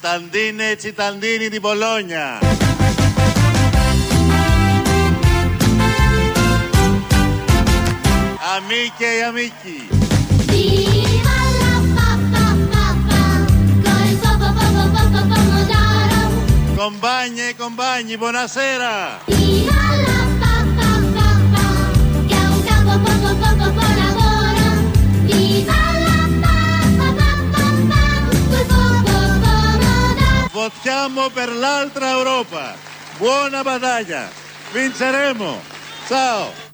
Tandine Citandini di Bologna. Amiche e amici. Viva la pappa pappa, col pappa pappa pappa pomodoro. Compagne e compagni, buonasera. Pomodoro. Votiamo per l'altra Europa. Buona battaglia. Vinceremo. Ciao.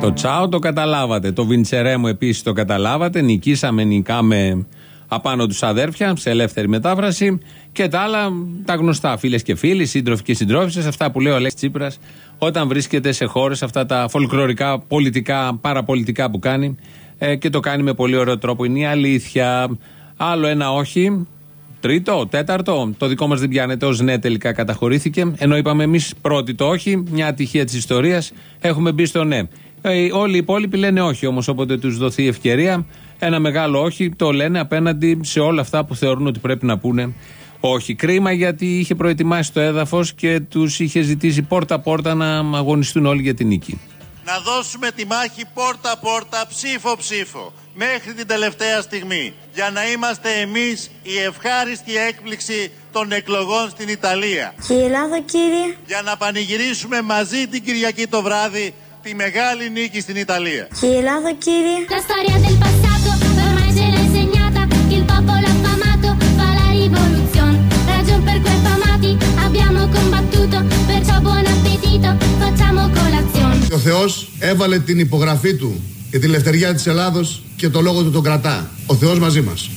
Το τσάο το καταλάβατε. Το Βιντσερέμο επίσης το καταλάβατε. Νικήσαμε, νικάμε απάνω τους αδέρφια σε ελεύθερη μετάφραση. Και τα άλλα, τα γνωστά. Φίλες και φίλοι, σύντροφοι και συντρόφισε. Αυτά που λέει ο Λέξη Τσίπρας όταν βρίσκεται σε χώρες, αυτά τα φολκλωρικά, πολιτικά, παραπολιτικά που κάνει. Ε, και το κάνει με πολύ ωραίο τρόπο. Είναι η αλήθεια. Άλλο ένα όχι. Τρίτο, τέταρτο. Το δικό μας δεν πιάνεται ως ναι τελικά καταχωρήθηκε. Ενώ είπαμε εμείς πρώτη το όχι, μια ατυχία της ιστορίας. Έχουμε μπει στο ναι. Ε, όλοι οι υπόλοιποι λένε όχι όμως, όποτε τους δοθεί ευκαιρία. Ένα μεγάλο όχι το λένε απέναντι σε όλα αυτά που θεωρούν ότι πρέπει να πούνε όχι. Κρίμα γιατί είχε προετοιμάσει το έδαφος και τους είχε ζητήσει πόρτα-πόρτα να αγωνιστούν όλοι για την νίκη. Να δώσουμε τη μάχη πόρτα-πόρτα, ψήφο-ψήφο. Μέχρι την τελευταία στιγμή. Για να είμαστε εμείς η ευχάριστη έκπληξη των εκλογών στην Ιταλία. Και η Ελλάδα, κύριε. Για να πανηγυρίσουμε μαζί την Κυριακή το βράδυ τη μεγάλη νίκη στην Ιταλία. Και η Ελλάδα, κύριε. La storia del passato ormai ce l'ha insegnata, il popolo affamato fa la rivoluzione. Ragion per cui affamati abbiamo combattuto, perciò buon appetito, facciamo colazione. Ο Θεός έβαλε την υπογραφή του για τη λευτεριά της Ελλάδος και το λόγο του τον κρατά. Ο Θεός μαζί μας.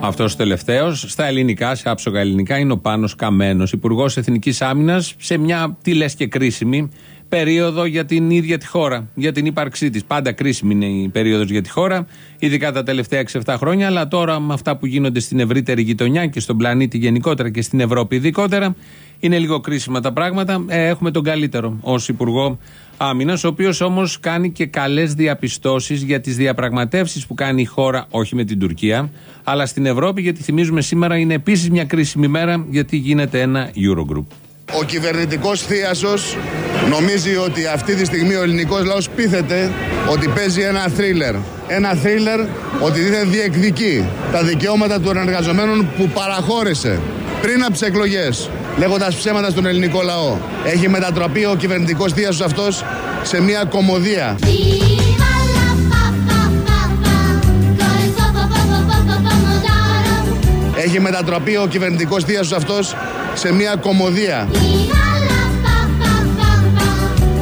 Αυτός ο τελευταίος, στα ελληνικά, σε άψογα ελληνικά, είναι ο Πάνος Καμένος, Υπουργός Εθνικής Άμυνας, σε μια τι λες και κρίσιμη περίοδο για την ίδια τη χώρα, για την ύπαρξή της. Πάντα κρίσιμη είναι η περίοδος για τη χώρα, ειδικά τα τελευταία 6-7 χρόνια, αλλά τώρα με αυτά που γίνονται στην ευρύτερη γειτονιά και στον πλανήτη γενικότερα και στην Ευρώπη ειδικότερα, είναι λίγο κρίσιμα τα πράγματα. Ε, έχουμε τον καλύτερο ως Υπουργό Άμυνας, ο οποίος όμως κάνει και καλές διαπιστώσεις για τις διαπραγματεύσεις που κάνει η χώρα, όχι με την Τουρκία, αλλά στην Ευρώπη, γιατί θυμίζουμε σήμερα είναι επίσης μια κρίσιμη μέρα, γιατί γίνεται ένα Eurogroup. Ο κυβερνητικός θείασος νομίζει ότι αυτή τη στιγμή ο ελληνικός λαός πείθεται ότι παίζει ένα θρίλερ. Ένα θρίλερ ότι δεν διεκδικεί τα δικαιώματα των εργαζομένων που παραχώρησε πριν από τις εκλογές, λέγοντας ψέματα στον ελληνικό λαό. Έχει μετατραπεί ο κυβερνητικός θείασος αυτός σε μια κομμωδία. Viva la pa pa pa pa, con il po po po po po pomodoro. Έχει μετατραπεί ο κυβερνητικός θείασος αυτός σε μια κομμωδία. Viva la pa pa pa pa,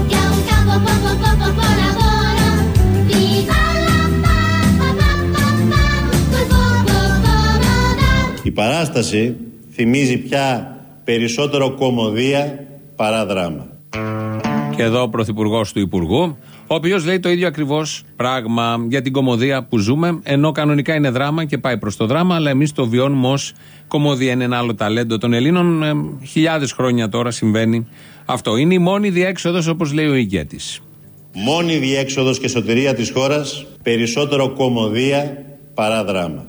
che ha un capo po po po po po lavoro. Viva la pa pa pa pa pa, col po po pomodoro. Η παράσταση θυμίζει πια περισσότερο κομμωδία παρά δράμα. Και εδώ ο Πρωθυπουργός του Υπουργού, ο οποίος λέει το ίδιο ακριβώς πράγμα για την κομμωδία που ζούμε, ενώ κανονικά είναι δράμα και πάει προς το δράμα, αλλά εμείς το βιώνουμε ως κομμωδία. Είναι ένα άλλο ταλέντο των Ελλήνων. Ε, Χιλιάδες χρόνια τώρα συμβαίνει αυτό. Είναι η μόνη διέξοδος, όπως λέει ο ηγέτης. Μόνη διέξοδος και σωτηρία της χώρας, περισσότερο κομμωδία παρά δράμα.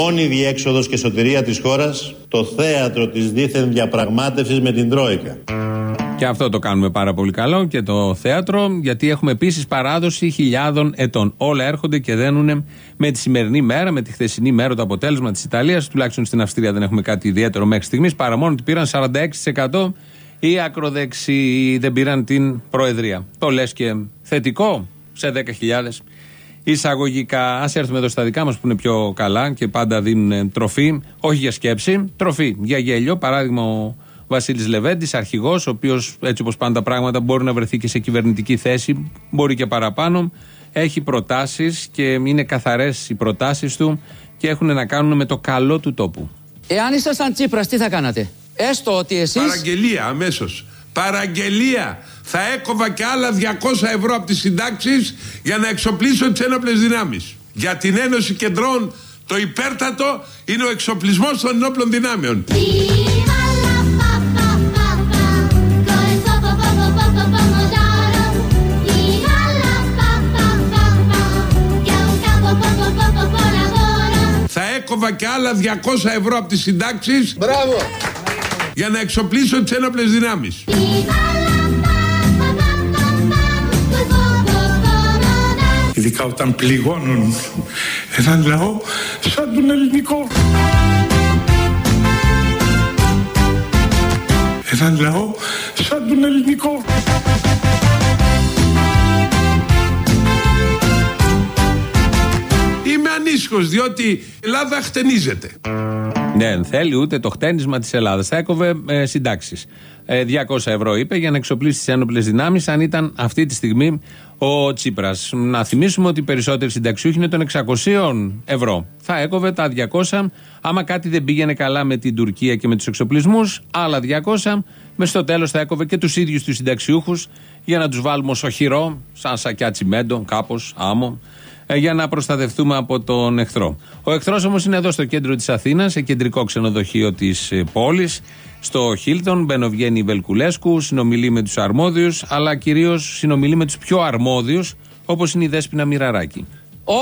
Μόνη διέξοδος και σωτηρία της χώρας, το θέατρο της δίθεν διαπραγμάτευσης με την Τρόικα. Και αυτό το κάνουμε πάρα πολύ καλό και το θέατρο, γιατί έχουμε επίσης παράδοση χιλιάδων ετών. Όλα έρχονται και δένουν με τη σημερινή μέρα, με τη χθεσινή μέρα, το αποτέλεσμα της Ιταλίας. Τουλάχιστον στην Αυστρία δεν έχουμε κάτι ιδιαίτερο μέχρι στιγμής, παρά μόνο ότι πήραν 46% οι ακροδεξιοί δεν πήραν την Προεδρία. Το λες και θετικό σε 10.000 εισαγωγικά. Α έρθουμε εδώ στα δικά μας που είναι πιο καλά και πάντα δίνουν τροφή, όχι για σκέψη, τροφή για γέλιο. Παράδειγμα, ο Βασίλης Λεβέντης, αρχηγός, ο οποίος έτσι όπως πάνε τα πράγματα μπορεί να βρεθεί και σε κυβερνητική θέση, μπορεί και παραπάνω. Έχει προτάσεις και είναι καθαρές οι προτάσεις του και έχουν να κάνουν με το καλό του τόπου. Εάν ήσασταν Τσίπρας, τι θα κάνατε; Έστω ότι εσείς... Παραγγελία αμέσως. Παραγγελία θα έκοβα και άλλα 200 ευρώ από τις συντάξεις για να εξοπλίσω τις ένοπλες δυνάμεις. Για την Ένωση Κεντρών το υπέρτατο είναι ο εξοπλισμός των ενόπλων δυνάμεων. Θα έκοβα και άλλα 200 ευρώ από τις συντάξεις Μπράβο. για να εξοπλίσω τις ένοπλες δυνάμεις. Ειδικά όταν πληγώνουν έναν λαό σαν τον ελληνικό. Έναν λαό σαν τον ελληνικό. Είμαι ανήσυχος διότι η Ελλάδα χτενίζεται. Ναι, δεν θέλει ούτε το χτένισμα της Ελλάδας. Θα έκοβε ε, συντάξεις. Ε, 200 ευρώ είπε για να εξοπλίσει τις ένοπλες δυνάμεις, αν ήταν αυτή τη στιγμή ο Τσίπρας. Να θυμίσουμε ότι οι περισσότεροι συνταξιούχοι είναι των 600 ευρώ. Θα έκοβε τα 200. Άμα κάτι δεν πήγαινε καλά με την Τουρκία και με τους εξοπλισμούς, άλλα 200. Μες στο τέλος θα έκοβε και τους ίδιους τους συνταξιούχους για να τους βάλουμε ως οχυρό, σαν σακιά τσιμέντο, κάπως, άμμο ε, για να προστατευτούμε από τον εχθρό. Ο εχθρός όμως είναι εδώ στο κέντρο της Αθήνας, σε κεντρικό ξενοδοχείο της πόλης, στο Χίλτον. Μπαινοβγαίνει η Βελκουλέσκου, συνομιλεί με τους αρμόδιους, αλλά κυρίως συνομιλεί με τους πιο αρμόδιους, όπως είναι η Δέσπινα Μοιραράκη. Ω,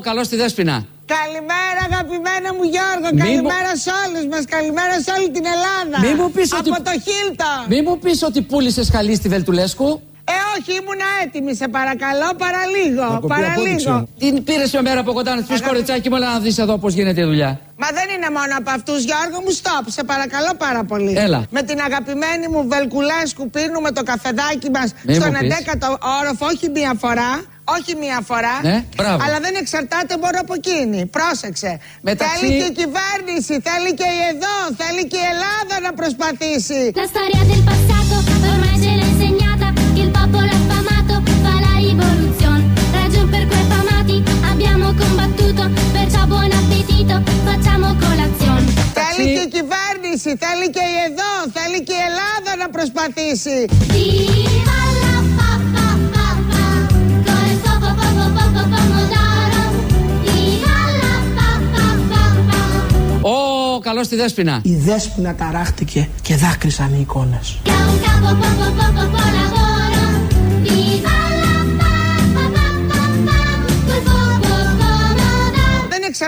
καλώς τη δέσπινα. Καλημέρα αγαπημένα μου Γιώργο, Μη καλημέρα σε όλους μας, καλημέρα σε όλη την Ελλάδα. Μη μου πεις Από ότι- το Χίλτον. Μη μου πεις ότι πούλησες χαλί στη Βελτουλέσκου. Ε όχι, ήμουν έτοιμη, σε παρακαλώ, παραλίγο, παραλίγο. Την πήρες μια μέρα από κοντά να της πεις κοριτσάκι μου, έλα να δεις εδώ πώς γίνεται η δουλειά. Μα δεν είναι μόνο από αυτούς Γιώργο μου, στόπ, σε παρακαλώ πάρα πολύ. Έλα. Με την αγαπημένη μου Βελκουλέσκου πίνουμε το καφεδάκι μας Μη στον μου πεις. 11ο όροφο, όχι μία φορά. Όχι μία φορά, Ναι, μπράβο. αλλά δεν εξαρτάται μόνο από εκείνη. Πρόσεξε. Μεταξύ- Θέλει και η κυβέρνηση, θέλει και η εδώ, θέλει και η Ελλάδα να προσπαθήσει. Θέλει και η εδώ, Θέλει και η Ελλάδα να προσπαθήσει! Κολεσόγο, κοπού, κοπού, κοπού, κοπού, δάρο. Ωοο, καλώ! Η δέσπονα τα και δάκρυσαν οι εικόνε.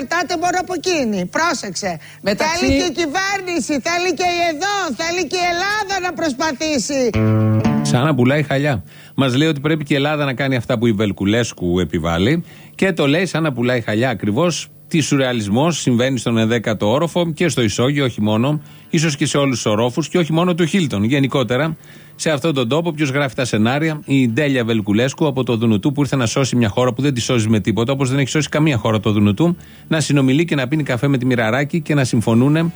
Εξαρτάται μόνο από εκείνη. Πρόσεξε. Μεταξύ- Θέλει και η κυβέρνηση, θέλει και η εδώ, θέλει και η Ελλάδα να προσπαθήσει. Σαν να πουλάει χαλιά. Μας λέει ότι πρέπει και η Ελλάδα να κάνει αυτά που η Βελκουλέσκου επιβάλλει και το λέει σαν να πουλάει χαλιά ακριβώς. Τι σουρεαλισμός συμβαίνει στον 11ο όροφο και στο Ισόγειο, όχι μόνο, ίσως και σε όλους τους ορόφους και όχι μόνο του Χίλτον. Γενικότερα, σε αυτόν τον τόπο, ποιος γράφει τα σενάρια, η Ντέλια Βελκουλέσκου από το Δουνουτού που ήρθε να σώσει μια χώρα που δεν τη σώζει με τίποτα, όπως δεν έχει σώσει καμία χώρα το Δουνουτού, να συνομιλεί και να πίνει καφέ με τη Μοιραράκη και να συμφωνούν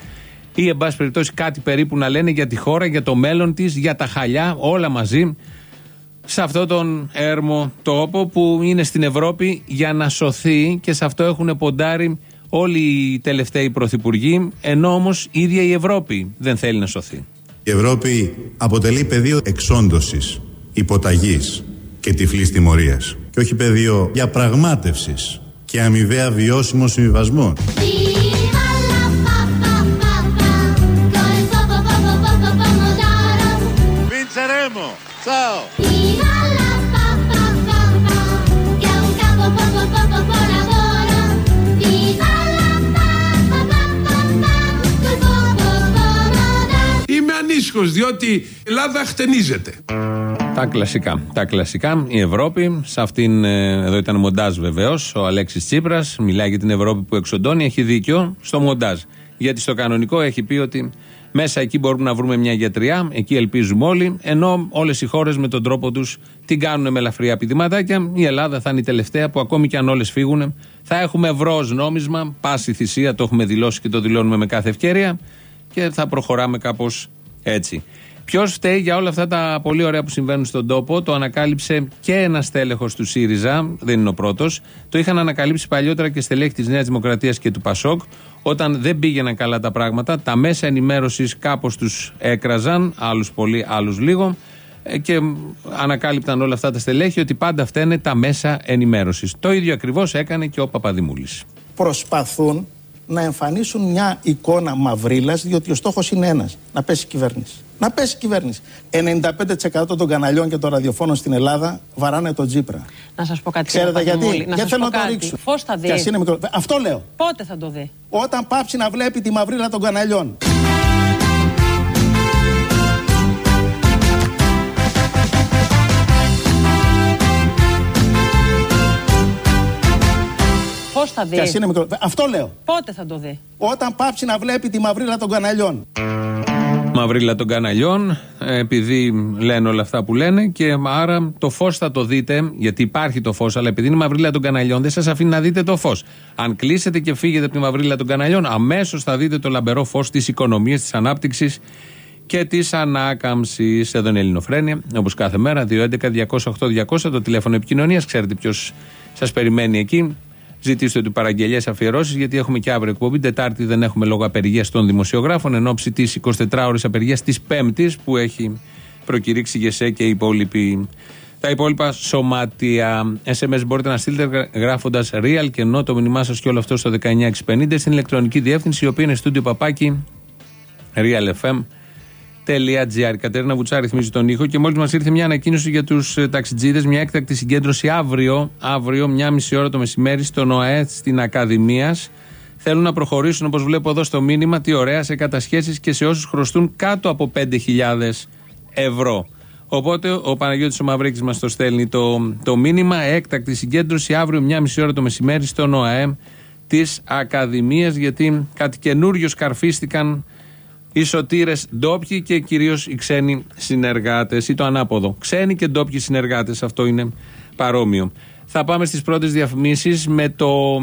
ή εν πάση περιπτώσει κάτι περίπου να λένε για τη χώρα, για το μέλλον της, για τα χαλιά, όλα μαζί σε αυτόν τον έρμο τόπο που είναι στην Ευρώπη για να σωθεί και σε αυτό έχουν ποντάρει όλοι οι τελευταίοι πρωθυπουργοί, ενώ όμως η ίδια η Ευρώπη δεν θέλει να σωθεί. Η Ευρώπη αποτελεί πεδίο εξόντωσης, υποταγής και τυφλής τιμωρίας και όχι πεδίο διαπραγμάτευσης και αμοιβαία βιώσιμων συμβιβασμών. Viva Είμαι ανήσυχος διότι η Ελλάδα χτενίζεται. Τα κλασικά. Τα κλασικά. Η Ευρώπη, σε αυτήν, ε, εδώ ήταν μοντάζ βεβαίως. Ο Αλέξης Τσίπρας μιλάει για την Ευρώπη που εξοντώνει. Έχει δίκιο στο μοντάζ. Γιατί στο κανονικό έχει πει ότι μέσα εκεί μπορούμε να βρούμε μια γιατριά. Εκεί ελπίζουμε όλοι. Ενώ όλες οι χώρες με τον τρόπο τους την κάνουν με ελαφριά πηδηματάκια. Η Ελλάδα θα είναι η τελευταία που ακόμη και αν όλες φύγουν θα έχουμε ευρώς ως νόμισμα. Πάση θυσία το έχουμε δηλώσει και το δηλώνουμε με κάθε ευκαιρία. Και θα προχωράμε κάπως έτσι. Ποιος φταίει για όλα αυτά τα πολύ ωραία που συμβαίνουν στον τόπο, το ανακάλυψε και ένας στέλεχος του ΣΥΡΙΖΑ, δεν είναι ο πρώτος. Το είχαν ανακαλύψει παλιότερα και στελέχη της Νέας Δημοκρατίας και του ΠΑΣΟΚ. Όταν δεν πήγαιναν καλά τα πράγματα, τα μέσα ενημέρωσης κάπως τους έκραζαν, άλλους πολύ, άλλους λίγο. ε, Και ανακάλυπταν όλα αυτά τα στελέχη ότι πάντα φταίνε τα μέσα ενημέρωσης. Το ίδιο ακριβώς έκανε και ο Παπαδημούλης. Προσπαθούν να εμφανίσουν μια εικόνα μαυρίλας διότι ο στόχος είναι ένας, να πέσει η κυβέρνηση. Να πέσει η κυβέρνηση. 95% των καναλιών και των ραδιοφώνων στην Ελλάδα βαράνε τον Τζίπρα. Να σας πω κάτι. Ξέρετε κύριε γιατί; Παπαδημούλη. Να Γιατί σας θέλω πω να το κάτι. ρίξω. Φως θα δει. Και ας είναι μικρό. Αυτό λέω. Πότε θα το δει; Όταν πάψει να βλέπει τη μαυρίλα των καναλιών. Πώς θα δει. Και ας είναι μικρό. Αυτό λέω. Πότε θα το δει; Όταν πάψει να βλέπει τη μαυρίλα των καναλιών. Μαυρίλα των καναλιών, ε, επειδή λένε όλα αυτά που λένε και άρα το φως θα το δείτε, γιατί υπάρχει το φως, αλλά επειδή είναι μαυρίλα των καναλιών, δεν σας αφήνει να δείτε το φως. Αν κλείσετε και φύγετε από τη μαυρίλα των καναλιών, αμέσως θα δείτε το λαμπερό φως της οικονομίας, της ανάπτυξης και της ανάκαμψης. Εδώ είναι η Ελληνοφρένια, όπως κάθε μέρα, 211-208-200, το τηλέφωνο επικοινωνίας. Ξέρετε ποιος σας περιμένει εκεί. Ζητήστε του παραγγελίε αφιερώσεις, γιατί έχουμε και αύριο εκπομπή. Τετάρτη δεν έχουμε λόγω απεργίας των δημοσιογράφων, εν ώψη της 24 ώρε απεργίας της Πέμπτης που έχει προκηρύξει η ΓΕΣΕ και οι υπόλοιποι. Τα υπόλοιπα σωμάτια. SMS μπορείτε να στείλετε γράφοντας real και ενώ το μήνυμά σας και όλο αυτό στο 19650 στην ηλεκτρονική διεύθυνση, η οποία είναι στούντιο παπάκι realfm.gr. Κατερίνα Βουτσά ρυθμίζει τον ήχο και μόλι μα ήρθε μια ανακοίνωση για του ταξιτζίδε, μια έκτακτη συγκέντρωση αύριο, αύριο, μια μισή ώρα το μεσημέρι, στον ΟΑΕ στην Ακαδημία. Θέλουν να προχωρήσουν, όπω βλέπω εδώ στο μήνυμα, τι ωραία, σε κατασχέσει και σε όσου χρωστούν κάτω από 5.000 ευρώ. Οπότε ο Παναγιώτης ο Μαυρίκης μας το στέλνει το, το μήνυμα. Έκτακτη συγκέντρωση αύριο, μια μισή ώρα το μεσημέρι, στον ΟΑΕ τη Ακαδημία, γιατί κάτι καινούριο σκαρφίστηκαν οι σωτήρε ντόπιοι και κυρίως οι ξένοι συνεργάτες ή το ανάποδο. Ξένοι και ντόπιοι συνεργάτες, αυτό είναι παρόμοιο. Θα πάμε στις πρώτες διαφημίσεις με το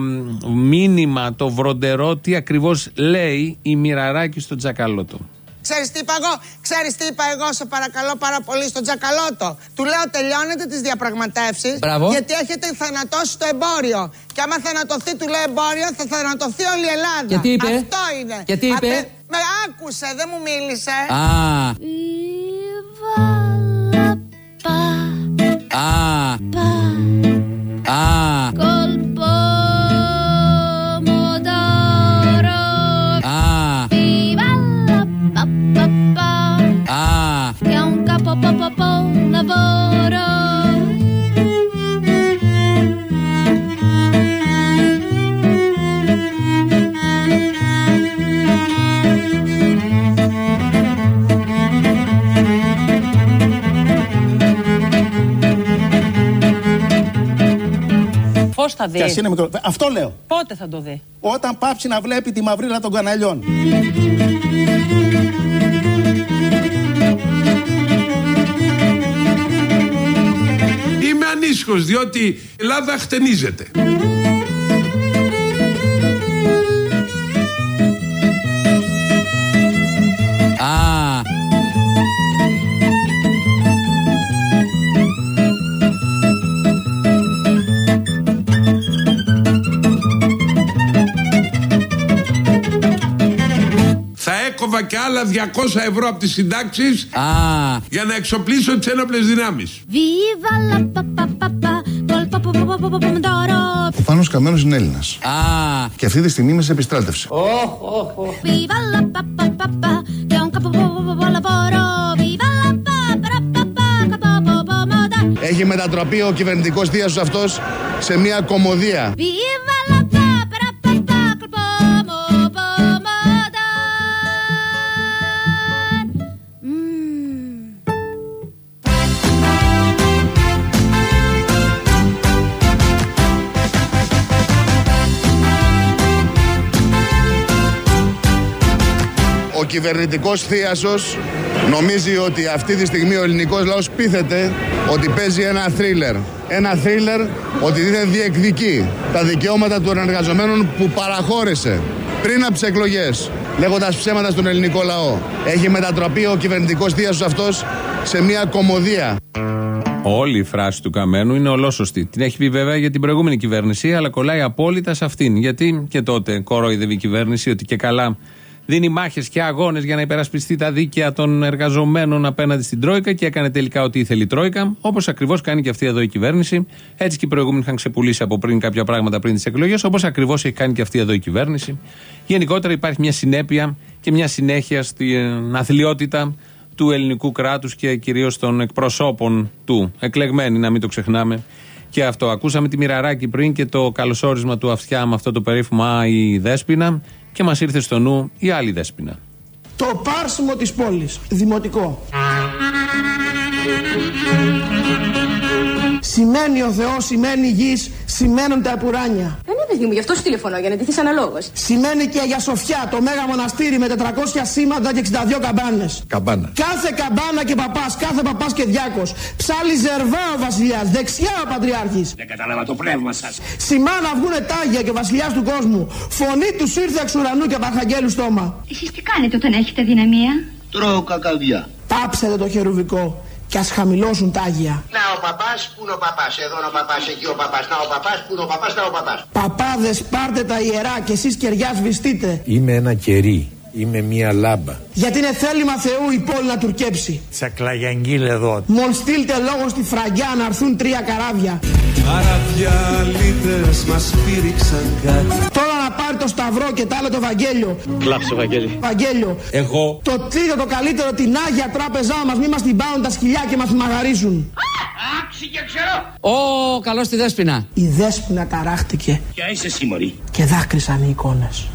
μήνυμα, το βροντερό, τι ακριβώς λέει η Μοιραράκη στο Τζακαλώτο. Ξέρεις τι είπα εγώ, ξέρεις τι είπα εγώ, σε παρακαλώ πάρα πολύ στον Τζακαλώτο. Του λέω τελειώνετε τις διαπραγματεύσεις Μπράβο. γιατί έχετε θανατώσει το εμπόριο. Και άμα θανατωθεί του λέω εμπόριο θα θανατωθεί όλη η Ελλάδα. Και τι είπε; Αυτό είναι. Και τι είπε; Απε- Με άκουσε, δεν μου μίλησε. Α, α, α, Col Πώς θα δει; Και ας είναι μικρό. Αυτό λέω. Πότε θα το δει; Όταν πάψει να βλέπει τη μαυρίλα των καναλιών. Είμαι ανήσυχος διότι η Ελλάδα χτενίζεται. Α, Θα έκοβα και άλλα 200 ευρώ από τις συντάξεις α. για να εξοπλίσω τις ένοπλες δυνάμεις. Viva la pa pa pa pa Col po po po po po pomodoro Ο Πάνος Καμένος είναι Έλληνας. Α, Και αυτή τη στιγμή είμαι σε επιστράτευση. Viva la pa pa pa pa Che è un capo po po po po lavoro Viva la pa pa pa pa Capo po pomodoro Έχει μετατραπεί ο κυβερνητικός θείασος αυτός σε μια κομμωδία. Viva κυβερνητικός θείασος νομίζει ότι αυτή τη στιγμή ο ελληνικός λαός πείθεται ότι παίζει ένα θρίλερ. Ένα θρίλερ ότι δεν διεκδικεί τα δικαιώματα των εργαζομένων που παραχώρησε πριν από τις εκλογές λέγοντας ψέματα στον ελληνικό λαό. Έχει μετατραπεί ο κυβερνητικός θείασος αυτός σε μια κομμωδία. Όλη η φράση του Καμένου είναι ολόσωστη. Την έχει πει βέβαια για την προηγούμενη κυβέρνηση, αλλά κολλάει απόλυτα σε αυτήν. Γιατί και τότε κορόιδευε η κυβέρνηση ότι και καλά δίνει μάχες και αγώνες για να υπερασπιστεί τα δίκαια των εργαζομένων απέναντι στην Τρόικα και έκανε τελικά ό,τι ήθελε η Τρόικα, όπως ακριβώς κάνει και αυτή εδώ η κυβέρνηση. Έτσι και οι προηγούμενοι είχαν ξεπουλήσει από πριν κάποια πράγματα πριν τις εκλογές, όπως ακριβώς έχει κάνει και αυτή εδώ η κυβέρνηση. Γενικότερα υπάρχει μια συνέπεια και μια συνέχεια στην αθλειότητα του ελληνικού κράτους και κυρίως των εκπροσώπων του. Εκλεγμένοι, να μην το ξεχνάμε. Και αυτό. Ακούσαμε τη Μοιραράκη πριν και το καλωσόρισμα του Αυτιά με αυτό το περίφημο Α, η Δέσποινα. Και μας ήρθε στο νου η άλλη Δέσποινα. Το πάρσιμο της πόλης. Δημοτικό. Σημαίνει ο Θεός, σημαίνει γης, σημαίνουν τα επουράνια. Ε, ναι, παιδί μου, γι' αυτό σου τηλεφωνώ, για να ντυθείς αναλόγως. Σημαίνει και Αγία Σοφιά, το μέγα μοναστήρι με 400 σήματα και 62 καμπάνες. Καμπάνα. Κάθε καμπάνα και παπάς, κάθε παπάς και διάκος. Ψάλει ζερβά ο βασιλιάς, δεξιά ο πατριάρχης. Δεν κατάλαβα το πνεύμα σας. Σημά να βγουνε τάγια και ο βασιλιάς του κόσμου. Φωνή τους ήρθε εξ ουρανού και από αρχαγγέλου στόμα. Εσείς τι κάνετε όταν έχετε δυναμία; Τρώω κακαδιά. Πάψετε το χερουβικό και ας χαμηλώσουν τάγια. Να ο παπάς, πού είναι ο παπάς, εδώ είναι ο παπάς, εκεί ο παπάς, να ο παπάς, πού είναι ο παπάς, να ο παπάς. Παπάδες πάρτε τα ιερά και εσείς κεριά σβηστείτε. Είμαι ένα κερί. Είμαι μία λάμπα. Γιατί είναι θέλημα Θεού η πόλη να τουρκέψει. Τσακλαγιαγγίλ εδώ. Μόλ στείλτε λόγο στη φραγκιά να έρθουν τρία καράβια. Αραδιαλίτες μας πήριξαν κάτι Τώρα να πάρει το σταυρό και τα άλλα το Βαγγέλιο. Κλάψε, Βαγγέλη. Βαγγέλιο. Εγώ. Το τρίτο το καλύτερο την Άγια Τράπεζά μας μη μας την πάρουν τα σκυλιά και μας μαγαρίζουν. Άξι και ξέρω. Ω, καλό στη δέσποινα. Η δέσποινα ταράχτηκε Ποια είσαι εσύ μωρή. και δάκρυσαν οι εικόνες.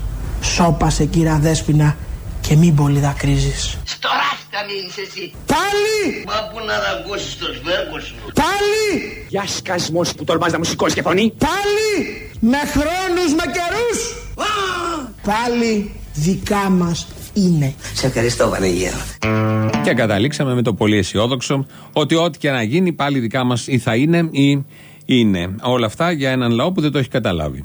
Σώπασε κύρα δέσποινα και μην πολύ δακρύζεις. Στο ράστα μείνεις εσύ. Πάλι! Μα που να δαγκώσεις το σβέρκος σου. Πάλι! Για σκασμός που τολμάς να μου σηκώσεις και φωνή. Πάλι! Με χρόνους, με καιρούς! Πάλι δικά μας είναι. Σε ευχαριστώ Βανεγέρο. Και καταλήξαμε με το πολύ αισιόδοξο ότι ό,τι και να γίνει πάλι δικά μας ή θα είναι ή είναι. Όλα αυτά για έναν λαό που δεν το έχει καταλάβει.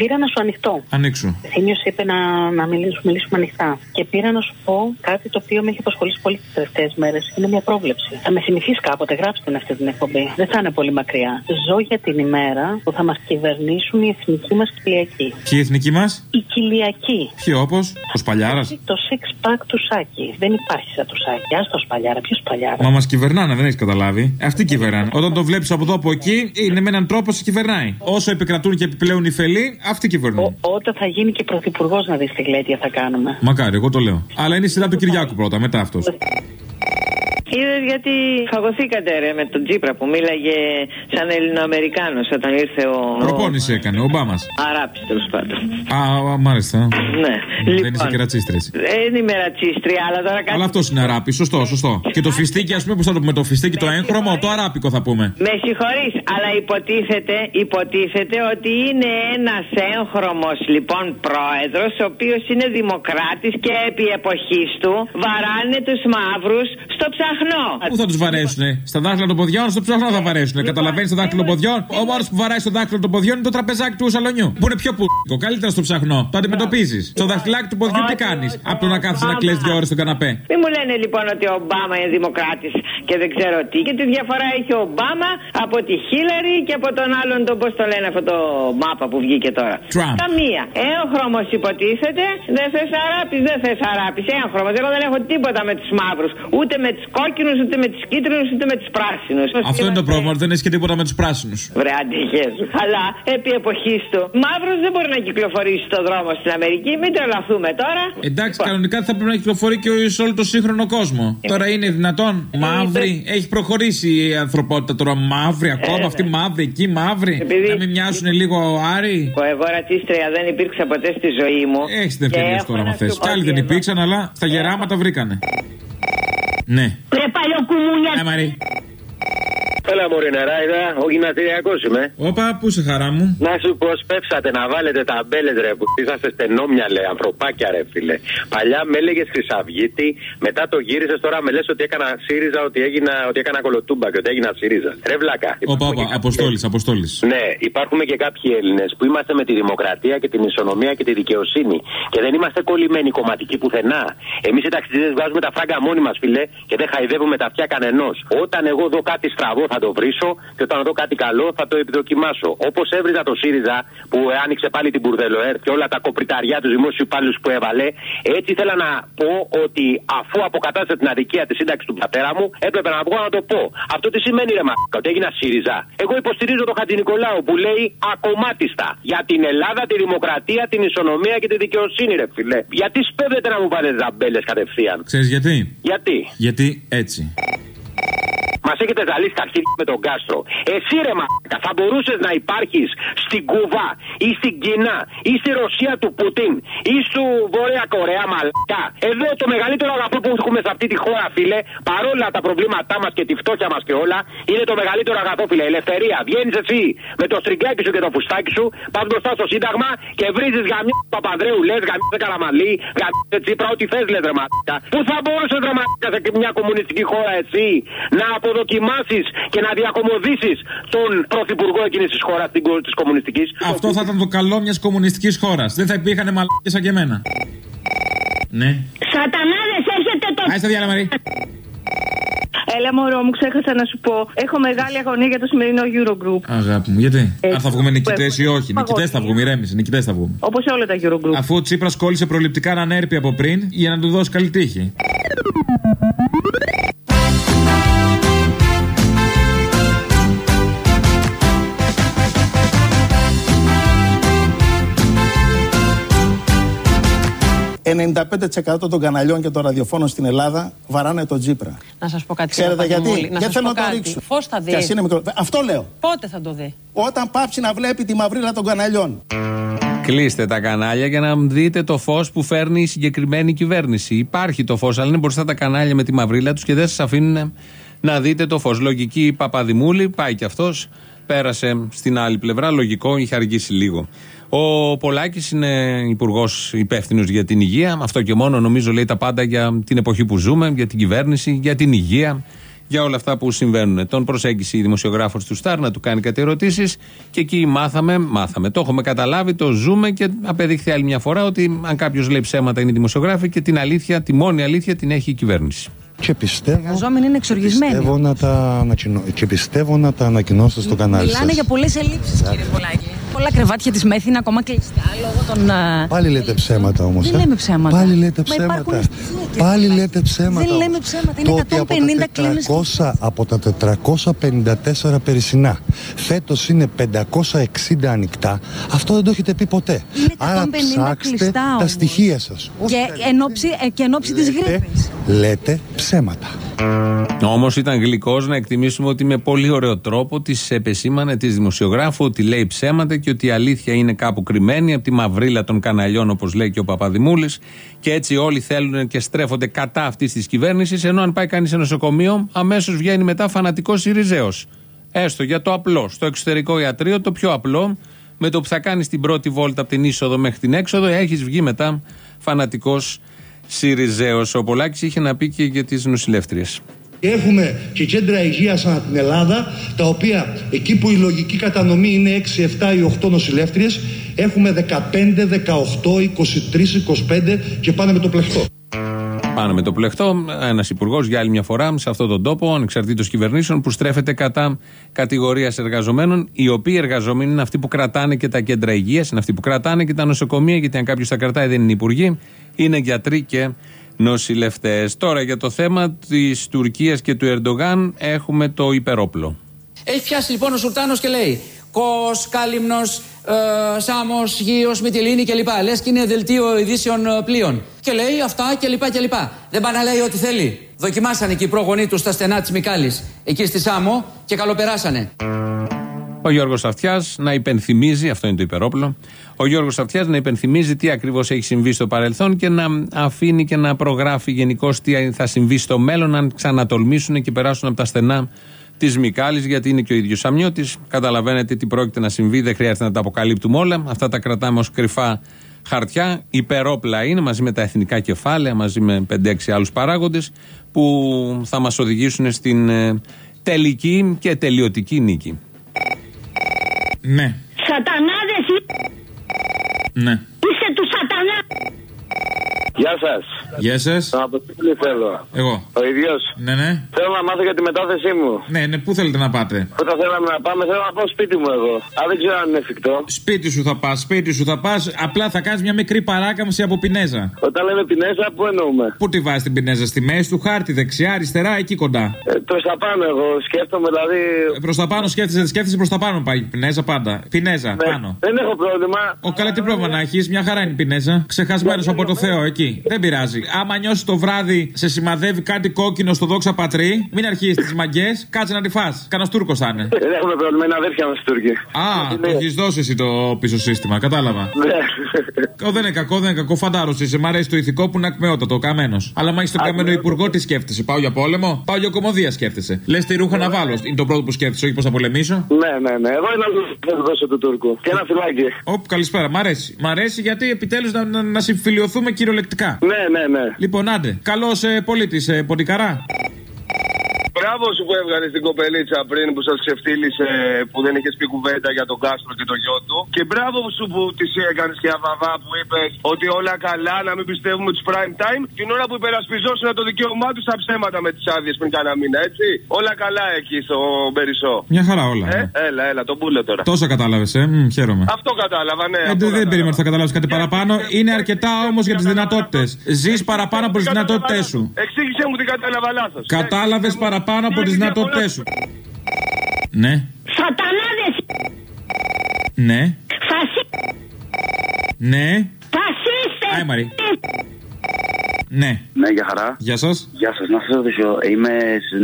Πήρα να σου ανοιχτώ. Ανοίξου. Θήμιος είπε να, να μιλήσουμε, μιλήσουμε ανοιχτά. Και πήρα να σου πω κάτι το οποίο με έχει απασχολήσει πολύ τις τελευταίες μέρες. Είναι μια πρόβλεψη. Θα με θυμηθείς κάποτε, γράψτε την αυτή την εκπομπή. Δεν θα είναι πολύ μακριά. Ζω για την ημέρα που θα μας κυβερνήσουν οι εθνικοί μας κοιλιακοί. Ποιοι η εθνική μας, Οι κοιλιακοί. Ποιοι όπως, ο Σπαλιάρα. Το six pack του Σάκη. Δεν υπάρχει σαν του Σάκη. Α το Σπαλιάρα. Ποιος Σπαλιάρα. Μα μας κυβερνάνε, δεν έχεις καταλάβει. Αυτοί κυβερνάνε. Όταν το βλέπεις από εδώ από εκεί, είναι με έναν τρόπο σε κυβερνάει. Όσο επικρατούν και επιπλέον οι φελοί, αυτοί κυβερνούν. Όταν θα γίνει και πρωθυπουργός να δεις τι γλέτια θα κάνουμε. Μακάρι, εγώ το λέω. Αλλά είναι η σειρά του Κυριάκου πρώτα, μετά αυτός. Είδε γιατί φαγωθήκατε ρε με τον Τζίπρα που μίλαγε σαν Ελληνοαμερικάνο όταν ήρθε ο. Προπόνηση έκανε, ο Ομπάμας. Αράπης τέλος πάντων. Α, α, μάλιστα. Ναι. Δεν είσαι και ρατσίστρια. εσύ. Δεν είμαι ρατσίστρια, αλλά τώρα κάτι. Αλλά αυτός είναι αράπης, σωστό, σωστό. Και το φιστίκι, ας πούμε, πώ θα το πούμε, το φιστίκι το έγχρωμο, το αράπικο θα πούμε. Με συγχωρείς, αλλά υποτίθεται, υποτίθεται ότι είναι ένας έγχρωμος λοιπόν πρόεδρος, ο οποίος είναι δημοκράτης και επί εποχής του βαράνε τους μαύρους στο ψαχνό. Πού θα τους βαρέσουνε, στα δάχτυλα των ποδιών, στο ψάχνο θα βαρέσουνε. Καταλαβαίνεις στα δάχτυλα των ποδιών. Ο μόνο που βαράει στο δάχτυλο των ποδιών είναι το τραπεζάκι του σαλονιού. Που είναι πιο πουλικό, καλύτερα στο ψαχνό. Το αντιμετωπίζεις. Στο δαχτυλάκι του ποδιού τι κάνεις; Από το να κάθεσαι να κλέσει δύο ώρες στο καναπέ. Μην μου λένε λοιπόν ότι ο Ομπάμα είναι δημοκράτης και δεν ξέρω τι. Και τι διαφορά έχει ο Ομπάμα από τη Χίλαρη και από τον άλλον, τον πώς το λένε αυτό το μάπα που βγήκε τώρα. Τραμπ. Καμία. Έγχρωμο υποτίθεται. Δεν θες αράπης, δεν θες αράπης. Έγχρωμο. Εγώ δεν έχω τίποτα με τους μαύρους. Ούτε με του κόκκινου, ούτε με τους κίτρινους, ούτε με τους πράσινους. Αυτό είναι το πρόβλημα, δεν έχει και τίποτα με τους πράσινους. Βρε αντυχέ σου. Αλλά επί εποχής του, μαύρος δεν μπορεί να κυκλοφορήσει στον δρόμο στην Αμερική. Μην τρελαθούμε τώρα. Εντάξει, κανονικά θα πρέπει να κυκλοφορεί και σε όλο το σύγχρονο κόσμο. Τώρα είναι δυνατόν. Μαύρη. Έχει προχωρήσει η ανθρωπότητα τώρα. Μαύρη ακόμα. Αυτή μαύρη, εκεί μαύρη. Να μην μοιάζουν λίγο Άρη. Εγώ ρατσίστρια δεν υπήρξα ποτέ στη ζωή μου. Έχεις την ευκαιρία Και σου τώρα έχω να να θες. σου πω Κι άλλοι δεν ότι υπήρξαν, αλλά τα γεράματα βρήκανε. Ναι. Ρε παλιοκουμούνια. Ε, Μαρή. Έλα μωρή νεράιδα, ο γυμναστηριακός είμαι. Όπα, πού σε χαρά μου; Να σου πω, σπεύσατε να βάλετε τα μπέλες ρε που είσαστε στενόμυαλε, ανθρωπάκια ρε φίλε. Παλιά με έλεγες Χρυσαυγίτη, μετά το γύρισες, τώρα με λες ότι έκανα ΣΥΡΙΖΑ, ότι, έγινα, ότι έκανα κολοτούμπα και ότι έγινα ΣΥΡΙΖΑ. Ρε βλάκα. Όπα, όπα, αποστόλης, αποστόλης. Ναι, υπάρχουμε και κάποιοι Έλληνες που είμαστε με τη δημοκρατία και την ισονομία και τη δικαιοσύνη. Και δεν είμαστε κολλημένοι κομματικοί πουθενά. Εμείς οι ταξιδίδε βγάζουμε τα φράγκα μόνοι μας, φίλε, και δεν χαϊδεύουμε τα αυτιά κανενός. Όταν εγώ δω κάτι στραβό θα το το βρίσω και όταν δω κάτι καλό θα το επιδοκιμάσω. Όπως έβριζα το ΣΥΡΙΖΑ που άνοιξε πάλι την Μπουρδελοέρ και όλα τα κοπριταριά τους δημόσιους υπάλληλους που έβαλε, έτσι ήθελα να πω ότι αφού αποκατάστασα την αδικία της σύνταξης του πατέρα μου, έπρεπε να βγω να το πω. Αυτό τι σημαίνει ρε μαλάκα, ότι έγινα ΣΥΡΙΖΑ. Εγώ υποστηρίζω τον Χατζη Νικολάου που λέει ακομάτιστα για την Ελλάδα, τη δημοκρατία, την ισονομία και τη δικαιοσύνη, ρε φιλέ. Γιατί σπέβδετε να μου βάλετε ζαμπέλε κατευθείαν; Ξέρεις γιατί; Γιατί; Γιατί έτσι. Μας έχετε ζαλίσει τα αρχίδια με τον Κάστρο. Εσύ ρε μαλάκα, θα μπορούσες να υπάρχεις στην Κούβα ή στην Κίνα ή στη Ρωσία του Πούτιν ή στο Βόρεια Κορέα μαλάκα. Εδώ το μεγαλύτερο αγαθό που έχουμε σε αυτή τη χώρα, φίλε, παρόλα τα προβλήματά μας και τη φτώχεια μας και όλα, είναι το μεγαλύτερο αγαθό, φίλε. Ελευθερία. Βγαίνεις εσύ με το στριγκάκι σου και το φουστάκι σου, πας μπροστά στο Σύνταγμα και βρίζεις γαμιά του Παπανδρέου, λες γαμιά Καραμαλή, γαμιά Τσίπρα, ό,τι θες λες ρε μαλάκα. Πού θα μπορούσες ρε μαλάκα σε μια κομμουνιστική χώρα εσύ να αποδοκιμάσει και να διακομωδήσεις τον πρωθυπουργό εκείνης της χώρας, της κομμουνιστικής. Αυτό θα ήταν το καλό μιας κομμουνιστικής χώρας. Δεν θα υπήρχαν μαλάκια σαν και εμένα. Ναι. Σατανάδες, έρχεται το... Άι στα διάλα, Μαρή. Έλα μωρό μου, ξέχασα να σου πω. Έχω μεγάλη αγωνία για το σημερινό Eurogroup. Αγάπη μου, γιατί; Ε, Αν θα βγούμε νικητές ή έχω- όχι. Νικητές θα βγούμε, ηρέμησε. Νικητές θα βγούμε. Όπως όλα τα Eurogroup. Αφού ο Τσίπρας κόλλησε προληπτικά έναν έρπη από πριν για να του δώσει καλή τύχη. ...95% των καναλιών και των ραδιοφώνων στην Ελλάδα βαράνε τον Τζίπρα. Να σας πω κάτι. Ξέρετε κύριε γιατί; Παπαδημούλη. Να Γιατί σας θέλω πω να το κάτι. ρίξω. Πώς θα δει. Και ας είναι μικρό. Αυτό λέω. Πότε θα το δει; Όταν πάψει να βλέπει τη μαυρίλα των καναλιών. Κλείστε τα κανάλια για να δείτε το φως που φέρνει η συγκεκριμένη κυβέρνηση. Υπάρχει το φως, αλλά είναι μπροστά τα κανάλια με τη μαυρίλα τους και δεν σας αφήνουν να δείτε το φως. Λογική Παπαδημούλη, πάει κι αυτός. Πέρασε στην άλλη πλευρά. Λογικό, είχε αργήσει λίγο. Ο Πολάκης είναι υπουργός υπεύθυνος για την υγεία. Αυτό και μόνο νομίζω λέει τα πάντα για την εποχή που ζούμε, για την κυβέρνηση, για την υγεία, για όλα αυτά που συμβαίνουν. Τον προσέγγισε η δημοσιογράφος του Σταρ να του κάνει κάτι ερωτήσεις και εκεί μάθαμε, μάθαμε. Το έχουμε καταλάβει, το ζούμε και απεδείχθη άλλη μια φορά ότι αν κάποιος λέει ψέματα είναι δημοσιογράφοι και την αλήθεια, τη μόνη αλήθεια την έχει η κυβέρνηση. Και πιστεύω, Οι εργαζόμενοι είναι εξοργισμένοι. πιστεύω, να τα ανακοινώ, και πιστεύω να τα ανακοινώσετε στο κανάλι Μιλάνε σας. για πολλές ελλείψεις, κύριε Πολάκη. Πολλά κρεβάτια της ΜΕΘ είναι ακόμα κλειστά λόγω των. ε, Πάλι λέτε ψέματα όμως. Δεν ε. λέμε ψέματα. Πάλι λέτε Μα υπάρχουν ψέματα. στοιχεία, κύριε Πάλι Πολάκη. λέτε ψέματα. Δεν λέμε όμως. ψέματα. Το Είναι ότι από 150 τα κλίνες. 400, από τα 454 περσινά, φέτος είναι 560 ανοιχτά, αυτό δεν το έχετε πει ποτέ. Άρα 150 ψάξτε κλειστά τα όμως. στοιχεία σας. Και εν ώψη, ε, και εν ώψη της γρήπης. Λέτε ψέματα. Όμως ήταν γλυκός να εκτιμήσουμε ότι με πολύ ωραίο τρόπο τη επεσήμανε της δημοσιογράφου ότι λέει ψέματα και ότι η αλήθεια είναι κάπου κρυμμένη από τη μαυρίλα των καναλιών, όπως λέει και ο Παπαδημούλης. Και έτσι όλοι θέλουν και στρέφονται κατά αυτής της κυβέρνησης. Ενώ αν πάει κανείς σε νοσοκομείο, αμέσως βγαίνει μετά φανατικός Σιριζέο. Έστω για το απλό. Στο εξωτερικό ιατρείο, το πιο απλό, με το που θα κάνεις την πρώτη βόλτα από την είσοδο μέχρι την έξοδο, έχεις βγει μετά φανατικός Σιριζέος. Ο Πολάκης είχε να πει και για τις νοσηλεύτριες. Έχουμε και κέντρα υγείας ανά την Ελλάδα, τα οποία εκεί που η λογική κατανομή είναι 6, 7 ή 8 νοσηλεύτριες, έχουμε 15, 18, 23, 25 και πάνε με το πλεχτό. Πάνε με το πλεχτό. Ένας υπουργός για άλλη μια φορά σε αυτόν τον τόπο, ανεξαρτήτως κυβερνήσεων, που στρέφεται κατά κατηγορίας εργαζομένων, οι οποίοι εργαζόμενοι είναι αυτοί που κρατάνε και τα κέντρα υγείας, είναι αυτοί που κρατάνε και τα νοσοκομεία, γιατί αν κάποιος τα κρατάει δεν είναι υπουργοί, είναι γιατροί και νοσηλευτές. Τώρα για το θέμα της Τουρκίας και του Ερντογάν έχουμε το υπερόπλο. Έχει πιάσει λοιπόν ο Σουλτάνος και λέει Κος, Κάλυμνος, ε, Σάμος, Γείο, Μυτιλίνη κλπ. Λες και είναι δελτίο ειδήσεων ε, πλοίων. Και λέει αυτά κλπ. κλπ. Δεν πάει να λέει ό,τι θέλει. Δοκιμάσανε και οι πρόγονοί τους στα στενά της Μικάλης εκεί στη Σάμο και καλοπεράσανε. Ο Γιώργος Αυτιάς να υπενθυμίζει, αυτό είναι το υπερόπλο, ο Γιώργος Αυτιάς να υπενθυμίζει τι ακριβώς έχει συμβεί στο παρελθόν και να αφήνει και να προγράφει γενικώς τι θα συμβεί στο μέλλον αν ξανατολμήσουν και περάσουν από τα στενά της Μικάλης, γιατί είναι και ο ίδιος Αμιώτη. Καταλαβαίνετε τι πρόκειται να συμβεί, δεν χρειάζεται να τα αποκαλύπτουμε όλα. Αυτά τα κρατάμε ως κρυφά χαρτιά. Υπερόπλα είναι μαζί με τα εθνικά κεφάλαια, μαζί με 5-6 άλλους παράγοντες που θα μας οδηγήσουν στην ε, τελική και τελειωτική νίκη. Ναι, Σατανάδες ναι. Είστε του σατανά. Γεια σας. Γεια σας. Τον Αποστόλη θέλω. Εγώ. Ο ίδιος. Ναι, ναι. Θέλω να μάθω για τη μετάθεσή μου. Ναι, ναι, πού θέλετε να πάτε; Όταν θέλαμε να πάμε, θέλω να πάω σπίτι μου εγώ. Αν δεν ξέρω αν είναι εφικτό. Σπίτι σου θα πας, σπίτι σου θα πας. Απλά θα κάνεις μια μικρή παράκαμψη από πινέζα. Όταν λέμε πινέζα, πού εννοούμε; Πού τη βάζεις την πινέζα, στη μέση του χάρτη, δεξιά, αριστερά, εκεί κοντά. Ε, προς τα πάνω εγώ. Σκέφτομαι δηλαδή. Προς τα πάνω σκέφτεσαι, σκέφτεσαι προς τα πάνω πάει η πινέζα πάντα. Πινέζα, Ναι, πάνω. Δεν έχω πρόβλημα. Ο καλά τι πρόβλημα να έχεις, μια χαρά είναι η πινέζα. Ξεχασμένος από το Θεό εκεί. Δεν πειράζει. Άμα νιώσεις το βράδυ σε σημαδεύει κάτι κόκκινο στο δόξα πατρί, μην αρχίσεις τις μαγκές, κάτσε να τη φά. Κάνα Τούρκος θα είναι. Δεν έχουμε πρόβλημα, είναι αδέρφια μας Τούρκοι. Α, το έχεις δώσει εσύ το πίσω σύστημα, κατάλαβα. Ναι. Ω, δεν είναι κακό, δεν είναι κακό. Φαντάρος είσαι. Μ' αρέσει το ηθικό που είναι ακμεότατο, καμένος. Αλλά μα έχει τον καμένο υπουργό, τι σκέφτεσαι. Πάω για πόλεμο, πάω για κομμωδία σκέφτεσαι. Λες τι ρούχα να βάλω. Είναι το πρώτο που σκέφτεσαι, όχι πώ θα πολεμήσω; Ναι, ναι, ναι. Εγώ είναι άλλο που θα δώσω του Τούρκου. Και ένα φυλάκι. Όπ, καλησπέρα. Μ' αρέσει. Μ' αρέσει γιατί επιτέλους να, να, να συμφιλειωθούμε κυριολεκτικά. Ναι, ναι, ναι. Λοιπόν, άντε. Καλός ε, πολίτης, ε, ποντικαρά. Μπράβο σου που έβγαλες την κοπελίτσα πριν που σας ξεφτύλισε που δεν είχες πει κουβέντα για τον Κάστρο και το γιο του. Και μπράβο σου που της έκανες και αβαβά που είπες ότι όλα καλά, να μην πιστεύουμε τους prime time. Την ώρα που υπερασπιζόσουν το δικαίωμά τους στα ψέματα με τις άδειες πριν κάνα μήνα, έτσι. Όλα καλά εκεί στο Μπερισό. Μια χαρά όλα. Ε, έλα, έλα, τον πούλε τώρα. Τόσα κατάλαβες, ε. Μ, χαίρομαι. Αυτό κατάλαβα, ναι. Ε, αυτό δεν περίμενα ότι θα καταλάβεις κάτι παραπάνω. Είναι αρκετά όμως για τις δυνατότητες. Ζεις παραπάνω από τις δυνατότητές σου. Εξήγησε μου τι κατάλαβα λάθος. Κατάλαβες παραπάνω από τις δυνατότητέ σου. Ναι, Σατανάδες! ναι, Φασί... ναι. Φασίστες! Άι Μαρή. Ναι. Ναι, για χαρά. Γεια σας. Γεια σας, να σας ρωτήσω. Είμαι